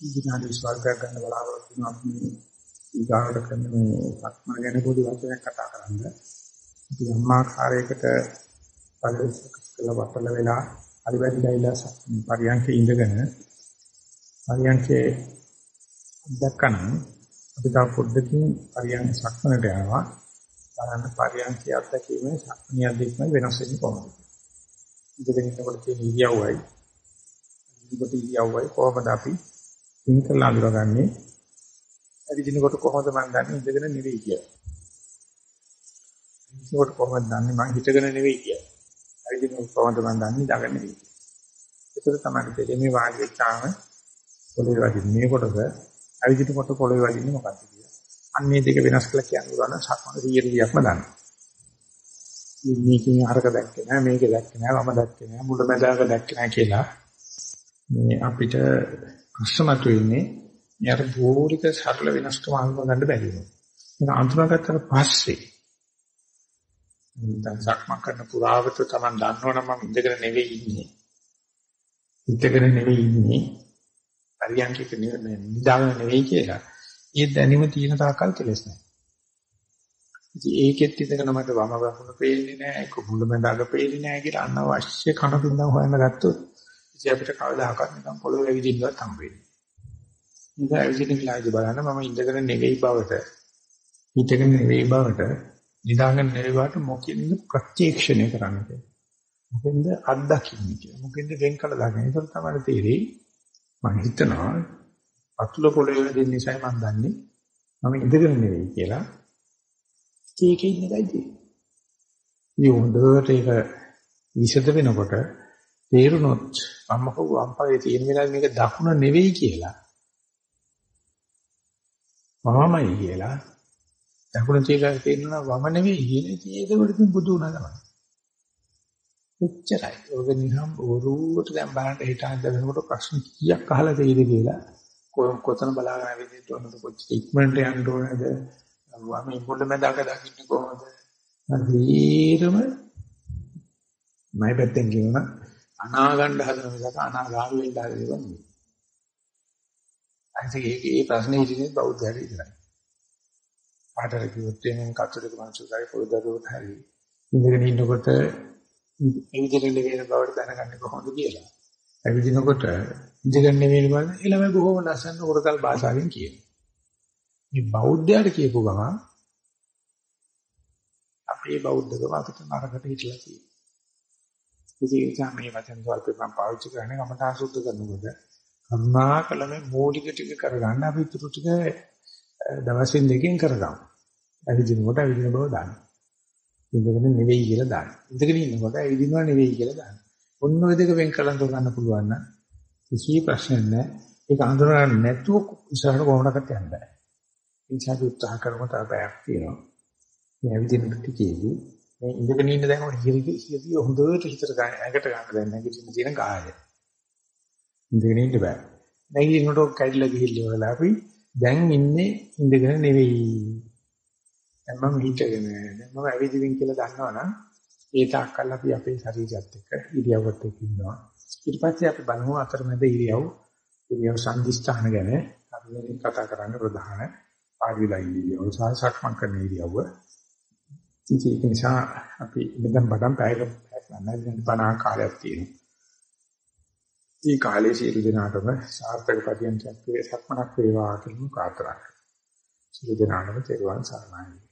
විනාඩි ස්වල්පයක් ගන්න බලාපොරොත්තු වෙනවා අපි ඊගාවට කරන මේ සක්මන ගැන පොඩි වචනයක් කතා කරන්න. අපි අම්මාකාරයකට පරිස්සක කළ වටල වෙලා අරිවැදිලා පරියන්කේ ඉඳගෙන පරියන්කේ දැක්කනම් අපි තව පොඩ්ඩකින් පරියන්ක සක්මනට යනවා. බලන්න පරියන්කේ අත්දැකීමේ සක්මනිය අධිකම වෙනස් වෙන්නේ කොහොමද? ඉඳගෙන ඉන්නකොට තියෙන ඉරියව්වයි ඉඳිකොට ඉරියව්වයි කොහොමද අපි තින් කරලා අඳුරගන්නේ? ඇවිදිනකොට කොහොමද මම දන්නේ ඉඳගෙන නෙවෙයි කියලා. ඉඳිනකොට කොහොමද දන්නේ මම හිටගෙන නෙවෙයි කියලා. ඇවිදිනකොට කොහොමද මම දන්නේ ඉඳගෙන නෙවෙයි. ඒක තමයි තේරෙන්නේ මේ වාඩි වෙච්චාම පොළවේ වදින්නේ මේ කොටස ඇවිදිනකොට පොළවේ වදින්නේ මොකක්ද කියලා. අන්නේ දෙක වෙනස් කළා කියන්නේ උදාන සක්මන 100%ක්ම දන්නවා. මේකෙන් අරක දැක්කේ නෑ මේක දැක්කේ නෑ වම දැක්කේ නෑ මුල මැදක දැක්කේ නෑ කියලා මේ අපිට ප්‍රශ්නමතු වෙන්නේ යාර බෝරික සරල වෙනස්කම අඳුන ගන්න බැරි වෙනවා. ඒක අඳුනගත්තට පස්සේ දැන් සක්මන් කරන පුරාවත තමයි දන්නවනම් මම ඉඳගෙන නෙවෙයි ඉන්නේ. ඉඳගෙන නෙවෙයි ඉන්නේ. පරියන්කක නිදාගෙන නෙවෙයි කියලා. ඒ දැනීම තියෙන තාක්කල් කෙලස් නැහැ. ඉතින් ඒකෙත් ඉඳගෙන මට වම වකුණ පේන්නේ නැහැ, කුමුල මඳාග පේන්නේ නැහැ කියලා අනවශ්‍ය කන පින්නම් හොයන්න ගත්තොත් ඉතින් අපිට කවදාකවත් නිකන් පොළොවේ ඇවිදින්නවත් හම්බ වෙන්නේ. ඉතින් ඇවිදින වෙලාවේදී බලන්න මම ඉඳගෙන නෙවෙයි බවට, හිටගෙන නෙවෙයි බවට, නිදාගෙන නෙවෙයි බවට මොකෙන්ද ප්‍රත්‍යක්ෂණය කරන්නේ. මොකෙන්ද අත්දකින්නේ කියලා. මොකෙන්ද වෙන් කළ දාගන්නේ. ඒක තමයි තේරෙයි. මම හිතනවා අතුල පොළොවේ දෙන්න නිසා මම දන්නේ මම ඉඳගෙන නෙවෙයි කියලා. ඒකේ ඉන්න එකයි තියෙන්නේ. මේ හොඳට ඒක විසද වෙනකොට තේරුනොත් මම කව අම්පාවේ තියෙන වෙලාවේ මේක දකුණ නෙවෙයි කියලා. වමමයි කියලා. දකුණ තියලා තේරෙනවා වම නෙවෙයි කියන ඉතින් ඒකට ඉතින් බුදු වුණා තමයි. එච්චරයි. ඔබ නිහම් ඕරුවට දැන් බලන්න හිතාන දැනනකොට ප්‍රශ්න කීයක් අහලා තියෙද කියලා කොතන බලාගෙන ඇවිදින්න ඕනද කොච්චර ඉක්මනට යන්න ඕනද වම ඉඹුල්ල මැදක දකින්නේ කොහොමද? හරියටම මයි පැත්තෙන් කියනවා අනා ගන්න හදන මිසක අනාගාමී වෙන්න හදන්නේ නෙවෙයි. අනිත් ඒ ප්‍රශ්නේ ඉතින් බෞද්ධයරි විතරයි. පාඩර කිව්වොත් එනම් කතෝලික මනුස්සයෙක් පොදදරුවට හරි ඉඳගෙන ඉන්නකොට ඉඳගෙන ඉන්න බවට දැනගන්නේ කොහොමද කියලා. ඇවිදිනකොට ඉඳගෙන නෙවෙයි බලන ළමයි බොහොම ලස්සන උරතල් භාෂාවෙන් කියනවා. මේ බෞද්ධයාට කියපු ගමන් අපේ බෞද්ධකම අපිට නරකට හිටලා තියෙනවා. ඉතින් මේ වචන ස්වල්පේ මම පාවිච්චි කරන්නේ කමඨා සුද්ධ කරනකොට කරුණාකල මේ මූලික ටික කරගන්න අපි ඊටු ටික දවසින් දෙකෙන් කරගමු. ඇවිදිනකොට ඇවිදින බව දාන්න. ඉඳගෙන නෙවෙයි කියලා දාන්න. ඉඳගෙන ඉන්නකොට ඇවිදිනවා නෙවෙයි කියලා දාන්න. ඔන්න ඔය දෙක වෙන් කරලා ගන්න පුළුවන් නම් කිසි ප්‍රශ්නයක් නැහැ. ඒක අඳුරගන්න නැතුව ඉස්සරහට කොහොමඩක්වත් යන්න බෑ. ඒ නිසා උත්සාහ කරමු තව පැයක් තියෙනවා. මේ ඇවිදින ටිකේදී මේ ඉඳගෙන ඉන්න දැන් ඔය හිරිය හිරිය හොඳට හිතට ගන්න ඇඟට ගන්න දැන් නැගිටින්න තියෙන කාලය. ඉඳගෙන ඉන්න බෑ. නැගිටිනකොට කැඩිලා ගිහිල්ලා වල අපි දැන් ඉන්නේ ඉඳගෙන නෙවෙයි. දැන් මම හිතගෙන දැන් මම ඇවිදින්න කියලා දන්නවනම් ඒ තාක්කල් අපි අපේ ශරීරයත් එක්ක ඉරියව්වත් එක්ක ඉන්නවා. ඊට පස්සේ අපි බලමු අතරමැද ඉරියව් ඉරියව් සංදිස්ථාන ගැන අපි මේ කතා කරන්න ප්‍රධාන ආදිලා ඉරියව් සහ සක්මන් කරන ඉරියව්ව. ඉතින් ඒක නිසා අපි ඉඳන් බඩම් පැයක නැත්නම් 50 කාලයක් තියෙනවා. මේ කාලයේ සියලු දෙනාටම සාර්ථක පරියන්ඛයක් වේ සක්මනක් වේවා කියලා ප්‍රාර්ථනා කරනවා. සියලු දෙනාටම තෙරුවන් සරණයි.